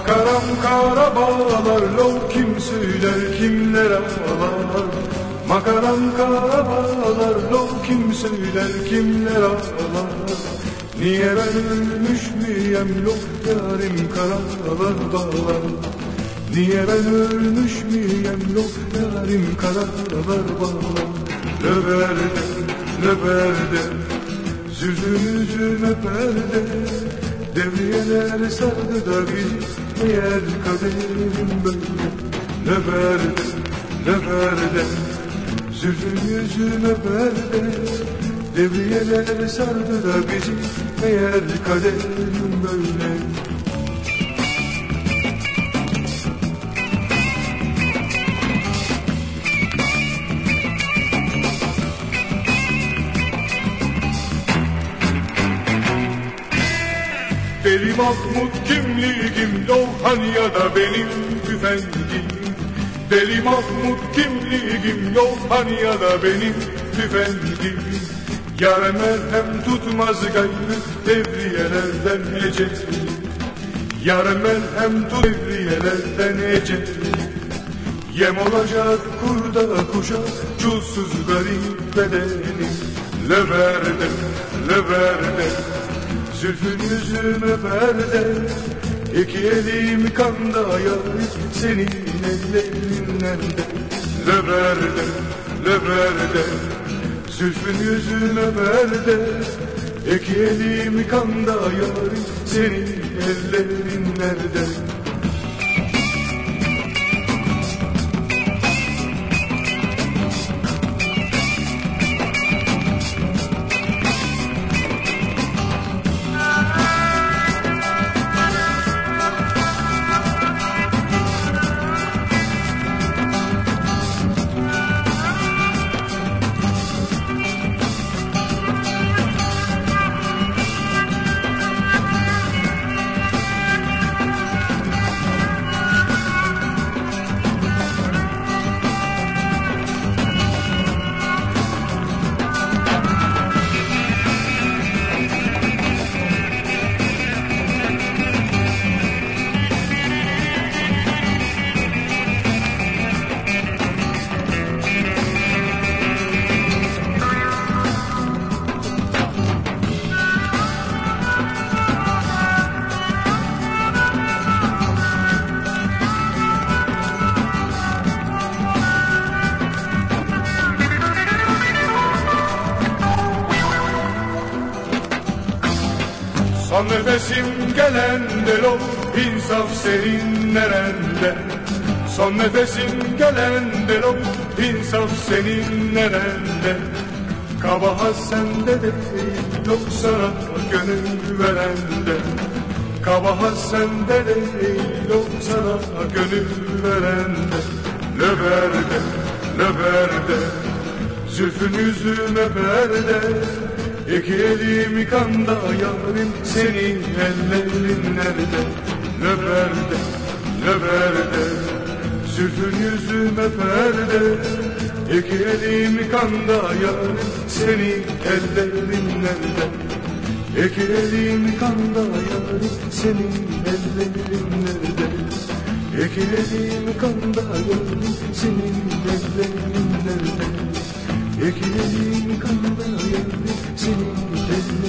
Makaram kara bağlar lo kim söyler kimler ağlar Makaram kara bağlar lo kim söyler kimler ağlar Niye ben ölmüş müyem lo yarim karalar bağlar Niye ben ölmüş müyem lo yarim karalar bağlar Löberde löberde Zülfün yüzüme perde Devriyeler sardı da bir Meğer kaderim böyle. Löberde löberde Zülfün yüzüme perde Devriyeler sardı da bizi Meğer kaderim böyle Deli Mahmut kimliğim Loğanya'da benim tüfengim. Deli Mahmut kimliğim Loğanya'da benim tüfengim. Yar merhem tutmaz gayrı devriyelerden ecel Yar merhem tut devriyelerden ecel Yem olacak kurda kuşa çulsuz garip bedenim. Leverde, leverde Zülfün yüzüme perde İki elim kanda yar Senin ellerinden de. Leverde, leverde Zülfün yüzüme perde İki elim kanda yar Senin ellerin nerede Son nefesim gelende lo insaf senin nerende? Son nefesim gelende lo insaf senin nerende? Kabahat sende değil yoksa gönül verende. Kabahat sende değil yoksa gönül verende. Löberde, löberde Zülfün yüzüme perde İki elim kanda yarim senin ellerin nerede? Löberde, löberde Zülfün yüzüme perde İki elim kanda yarim senin ellerin nerede? İki elim kanda yarim senin ellerin nerede? İki elim kanda yarim senin ellerin nerede? Ekilenin kanda yavrum senin ellerin